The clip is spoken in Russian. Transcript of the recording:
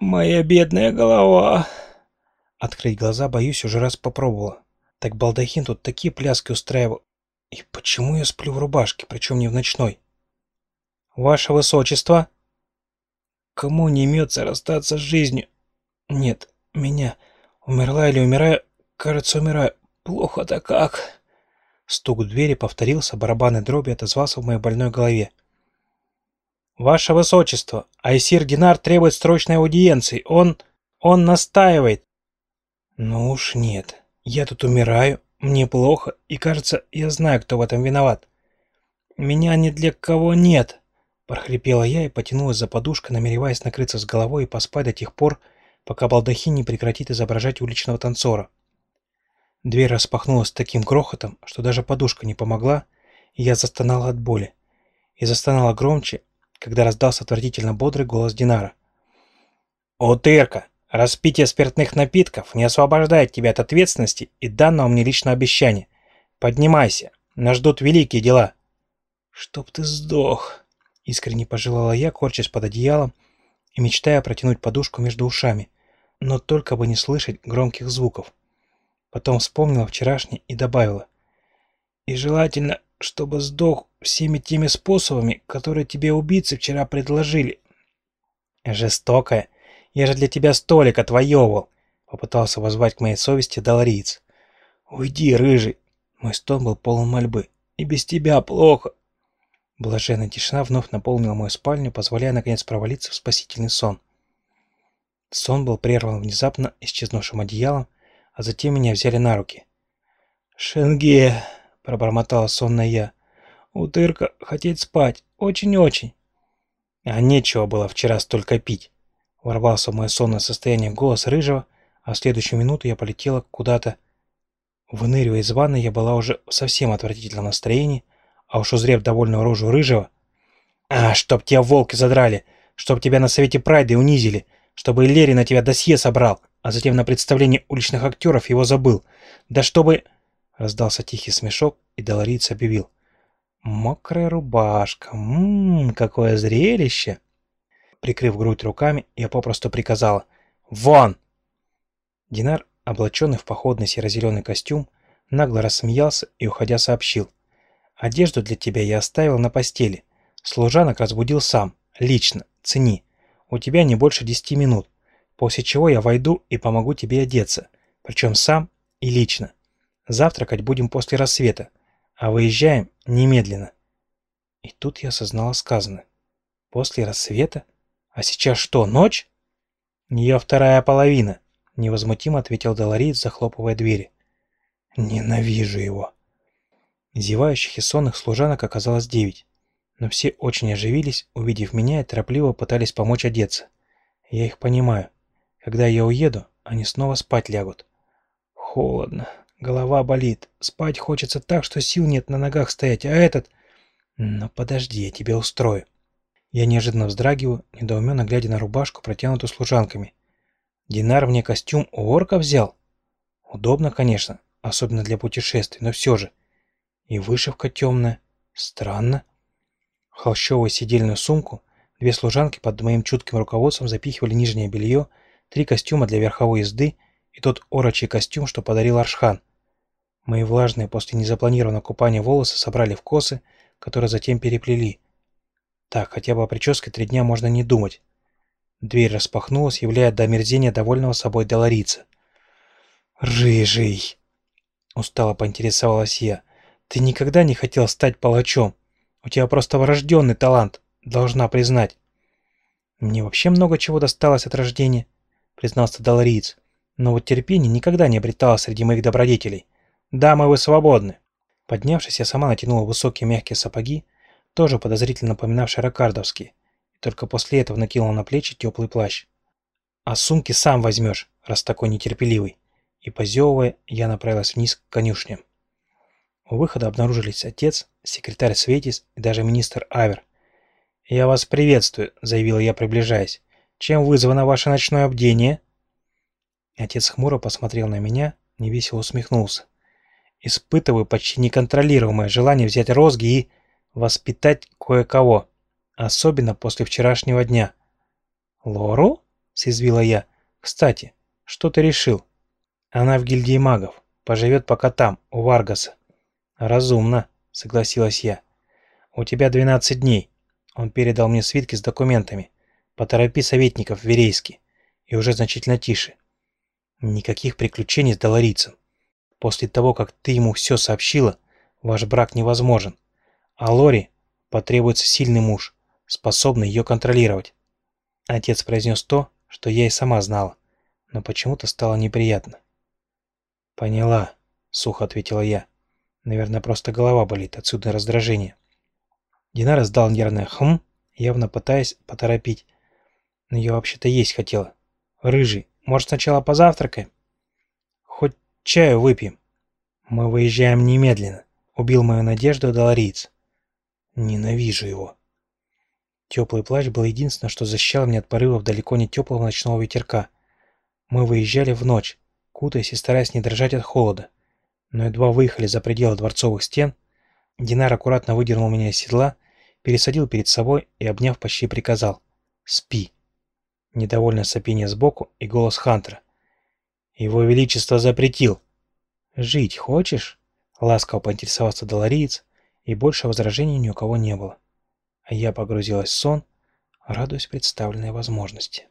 Моя бедная голова. Открыть глаза, боюсь, уже раз попробовала. Так балдахин тут такие пляски устраивал. И почему я сплю в рубашке, причем не в ночной? Ваше Высочество? Кому не имется расстаться с жизнью? Нет, меня. Умерла или умираю? Кажется, умираю. Плохо-то как. Стук в двери повторился, барабанной дроби отозвался в моей больной голове. «Ваше Высочество, Айсир Динар требует срочной аудиенции. Он... он настаивает». «Ну уж нет. Я тут умираю, мне плохо, и, кажется, я знаю, кто в этом виноват. Меня ни для кого нет», — прохрипела я и потянулась за подушкой, намереваясь накрыться с головой и поспать до тех пор, пока балдахин не прекратит изображать уличного танцора. Дверь распахнулась таким грохотом, что даже подушка не помогла, и я застонала от боли. И застонала громче, когда раздался отвратительно бодрый голос Динара. «Утырка, распитие спиртных напитков не освобождает тебя от ответственности и данного мне личного обещания. Поднимайся, нас ждут великие дела». «Чтоб ты сдох!» — искренне пожелала я, корчась под одеялом и мечтая протянуть подушку между ушами, но только бы не слышать громких звуков. Потом вспомнила вчерашний и добавила. «И желательно чтобы сдох всеми теми способами, которые тебе убийцы вчера предложили. Жестокая. Я же для тебя столик отвоевывал, попытался возвать к моей совести Долориец. Уйди, рыжий. Мой стон был полон мольбы. И без тебя плохо. Блаженная тишина вновь наполнила мою спальню, позволяя наконец провалиться в спасительный сон. Сон был прерван внезапно исчезнувшим одеялом, а затем меня взяли на руки. «Шенге!» — пробормотала сонная я. «Утырка, хотеть спать. Очень-очень». «А нечего было вчера столько пить». Ворвался в мое сонное состояние голос Рыжего, а в следующую минуту я полетела куда-то. Выныривая из ванны, я была уже в совсем отвратительном настроении, а уж узрев довольную рожу Рыжего... «А, чтоб тебя волки задрали! Чтоб тебя на совете Прайда унизили! Чтобы Лерри на тебя досье собрал, а затем на представлении уличных актеров его забыл! Да чтобы...» Раздался тихий смешок, и Долориц объявил. «Мокрая рубашка! Ммм, какое зрелище!» Прикрыв грудь руками, я попросту приказала. «Вон!» Динар, облаченный в походный серо-зеленый костюм, нагло рассмеялся и, уходя, сообщил. «Одежду для тебя я оставил на постели. Служанок разбудил сам, лично, цени. У тебя не больше десяти минут, после чего я войду и помогу тебе одеться, причем сам и лично. Завтракать будем после рассвета, а выезжаем немедленно. И тут я осознала сказанное. После рассвета? А сейчас что, ночь? Ее вторая половина, невозмутимо ответил Долорит, захлопывая двери. Ненавижу его. Зевающих и сонных служанок оказалось девять, но все очень оживились, увидев меня и торопливо пытались помочь одеться. Я их понимаю. Когда я уеду, они снова спать лягут. Холодно, Голова болит. Спать хочется так, что сил нет на ногах стоять, а этот... Ну подожди, я тебя устрою. Я неожиданно вздрагиваю, недоуменно глядя на рубашку, протянутую служанками. Динар мне костюм у орка взял? Удобно, конечно, особенно для путешествий, но все же. И вышивка темная. Странно. Холщовую сидельную сумку две служанки под моим чутким руководством запихивали нижнее белье, три костюма для верховой езды и тот орочий костюм, что подарил Аршхан. Мои влажные после незапланированного купания волосы собрали в косы, которые затем переплели. Так, хотя бы о прическе три дня можно не думать. Дверь распахнулась, являя до омерзения довольного собой Долорица. «Рыжий!» — устало поинтересовалась я. «Ты никогда не хотел стать палачом. У тебя просто врожденный талант, должна признать». «Мне вообще много чего досталось от рождения», — признался Долориец. «Но вот терпение никогда не обреталось среди моих добродетелей. «Дамы, вы свободны!» Поднявшись, я сама натянула высокие мягкие сапоги, тоже подозрительно напоминавшие ракардовские, и только после этого накинула на плечи теплый плащ. «А сумки сам возьмешь, раз такой нетерпеливый!» И, позевывая, я направилась вниз к конюшням. У выхода обнаружились отец, секретарь Светис и даже министр Авер. «Я вас приветствую», — заявила я, приближаясь. «Чем вызвано ваше ночное обдение?» Отец хмуро посмотрел на меня, невесело усмехнулся. Испытываю почти неконтролируемое желание взять розги и воспитать кое-кого, особенно после вчерашнего дня. «Лору?» — съязвила я. «Кстати, что ты решил?» «Она в гильдии магов. Поживет пока там, у Варгаса». «Разумно», — согласилась я. «У тебя двенадцать дней». Он передал мне свитки с документами. «Поторопи советников, Верейски». И уже значительно тише. «Никаких приключений с доларийцем. После того, как ты ему все сообщила, ваш брак невозможен. А Лори потребуется сильный муж, способный ее контролировать». Отец произнес то, что я и сама знала, но почему-то стало неприятно. «Поняла», — сухо ответила я. Наверное, просто голова болит, отсюда раздражение. Динара сдал нервное «хм», явно пытаясь поторопить. Но я вообще-то есть хотела. «Рыжий, может, сначала позавтракаем?» «Хоть чаю выпьем». «Мы выезжаем немедленно», — убил мою надежду Долориец. «Ненавижу его». Теплый плащ был единственное, что защищало меня от порывов далеко не теплого ночного ветерка. Мы выезжали в ночь, кутаясь и стараясь не дрожать от холода но едва выехали за пределы дворцовых стен, Динар аккуратно выдернул меня из седла, пересадил перед собой и, обняв, почти приказал «Спи». Недовольное сопение сбоку и голос Хантера. «Его Величество запретил». «Жить хочешь?» — ласково поинтересовался Долориец, и больше возражений ни у кого не было. А я погрузилась в сон, радуясь представленной возможности.